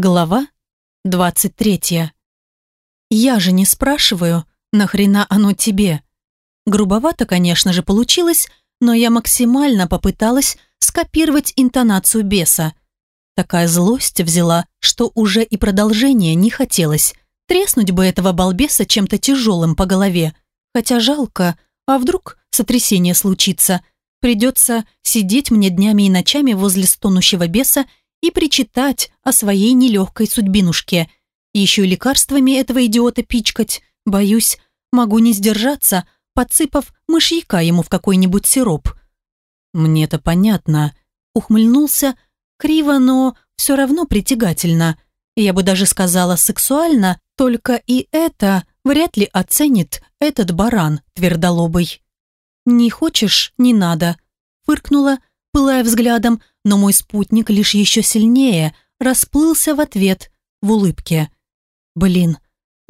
Глава 23. Я же не спрашиваю, нахрена оно тебе? Грубовато, конечно же, получилось, но я максимально попыталась скопировать интонацию беса. Такая злость взяла, что уже и продолжения не хотелось. Треснуть бы этого балбеса чем-то тяжелым по голове. Хотя жалко, а вдруг сотрясение случится. Придется сидеть мне днями и ночами возле стонущего беса и причитать о своей нелегкой судьбинушке. Еще лекарствами этого идиота пичкать. Боюсь, могу не сдержаться, подсыпав мышьяка ему в какой-нибудь сироп. «Мне-то понятно», — ухмыльнулся, криво, но все равно притягательно. Я бы даже сказала сексуально, только и это вряд ли оценит этот баран твердолобый. «Не хочешь, не надо», — фыркнула, пылая взглядом, но мой спутник лишь еще сильнее расплылся в ответ в улыбке. «Блин,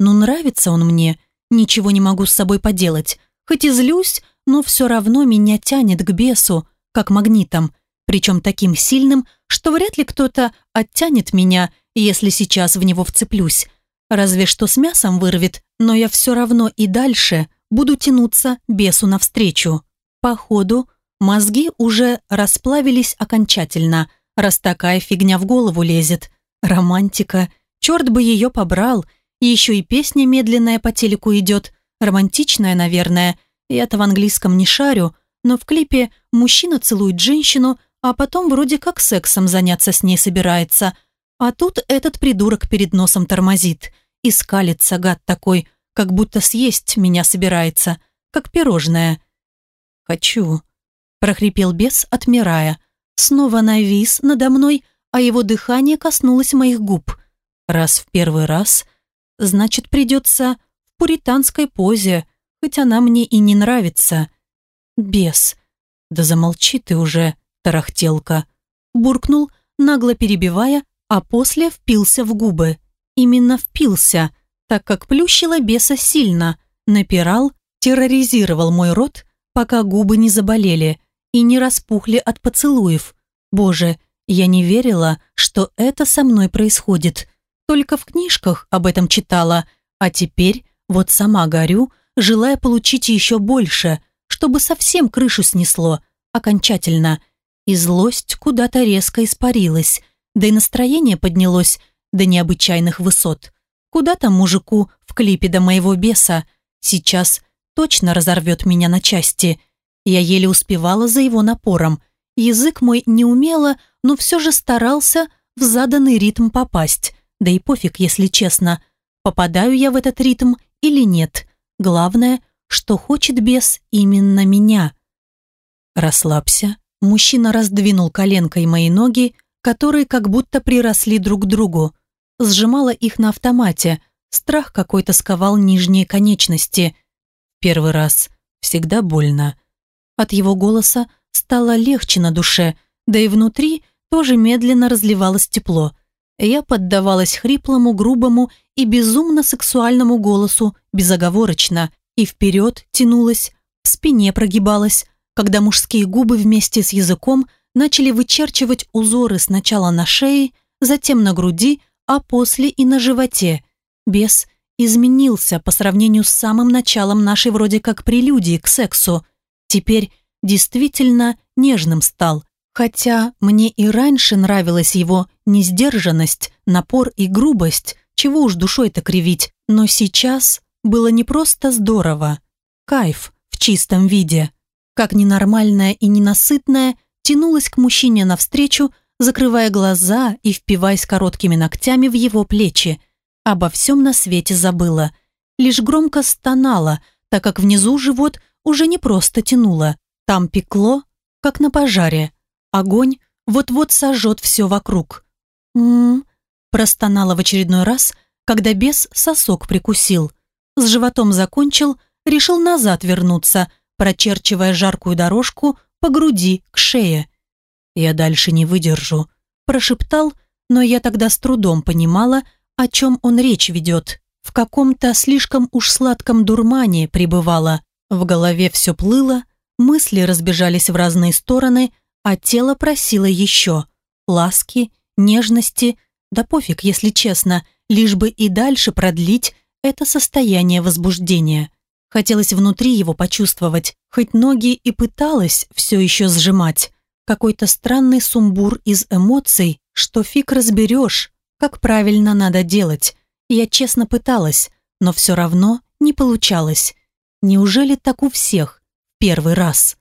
ну нравится он мне, ничего не могу с собой поделать, хоть и злюсь, но все равно меня тянет к бесу, как магнитом, причем таким сильным, что вряд ли кто-то оттянет меня, если сейчас в него вцеплюсь. Разве что с мясом вырвет, но я все равно и дальше буду тянуться бесу навстречу. Походу, Мозги уже расплавились окончательно, раз такая фигня в голову лезет. Романтика. Черт бы ее побрал. И еще и песня медленная по телеку идет. Романтичная, наверное. Я-то в английском не шарю, но в клипе мужчина целует женщину, а потом вроде как сексом заняться с ней собирается. А тут этот придурок перед носом тормозит. И скалится, гад такой, как будто съесть меня собирается, как пирожное. «Хочу», прохрипел бес, отмирая. Снова навис надо мной, а его дыхание коснулось моих губ. Раз в первый раз, значит, придется в пуританской позе, хоть она мне и не нравится. Бес. Да замолчи ты уже, тарахтелка. Буркнул, нагло перебивая, а после впился в губы. Именно впился, так как плющило беса сильно, напирал, терроризировал мой рот, пока губы не заболели и не распухли от поцелуев. Боже, я не верила, что это со мной происходит. Только в книжках об этом читала, а теперь вот сама горю, желая получить еще больше, чтобы совсем крышу снесло, окончательно. И злость куда-то резко испарилась, да и настроение поднялось до необычайных высот. Куда там мужику в клипе до моего беса? Сейчас точно разорвет меня на части. Я еле успевала за его напором. Язык мой не умело, но все же старался в заданный ритм попасть. Да и пофиг, если честно. Попадаю я в этот ритм или нет. Главное, что хочет бес именно меня. Расслабься. Мужчина раздвинул коленкой мои ноги, которые как будто приросли друг к другу. Сжимала их на автомате. Страх какой-то сковал нижние конечности. Первый раз. Всегда больно. От его голоса стало легче на душе, да и внутри тоже медленно разливалось тепло. Я поддавалась хриплому, грубому и безумно сексуальному голосу безоговорочно и вперед тянулась, в спине прогибалась, когда мужские губы вместе с языком начали вычерчивать узоры сначала на шее, затем на груди, а после и на животе. Бес изменился по сравнению с самым началом нашей вроде как прелюдии к сексу. Теперь действительно нежным стал, хотя мне и раньше нравилась его несдержанность, напор и грубость, чего уж душой-то кривить, но сейчас было не просто здорово. Кайф в чистом виде. Как ненормальная и ненасытная, тянулась к мужчине навстречу, закрывая глаза и впиваясь короткими ногтями в его плечи. Обо всем на свете забыла. Лишь громко стонала, так как внизу живот уже не просто тянуло. Там пекло, как на пожаре. Огонь вот-вот сожжет все вокруг. «М-м-м», простонала в очередной раз, когда бес сосок прикусил. С животом закончил, решил назад вернуться, прочерчивая жаркую дорожку по груди к шее. «Я дальше не выдержу», прошептал, но я тогда с трудом понимала, о чем он речь ведет. В каком-то слишком уж сладком дурмане пребывала. В голове все плыло, мысли разбежались в разные стороны, а тело просило еще. Ласки, нежности, Да пофиг, если честно, лишь бы и дальше продлить это состояние возбуждения. Хотелось внутри его почувствовать, хоть ноги и пыталась все еще сжимать. Какой-то странный сумбур из эмоций, что фиг разберешь, как правильно надо делать. Я честно пыталась, но все равно не получалось. Неужели так у всех? Первый раз.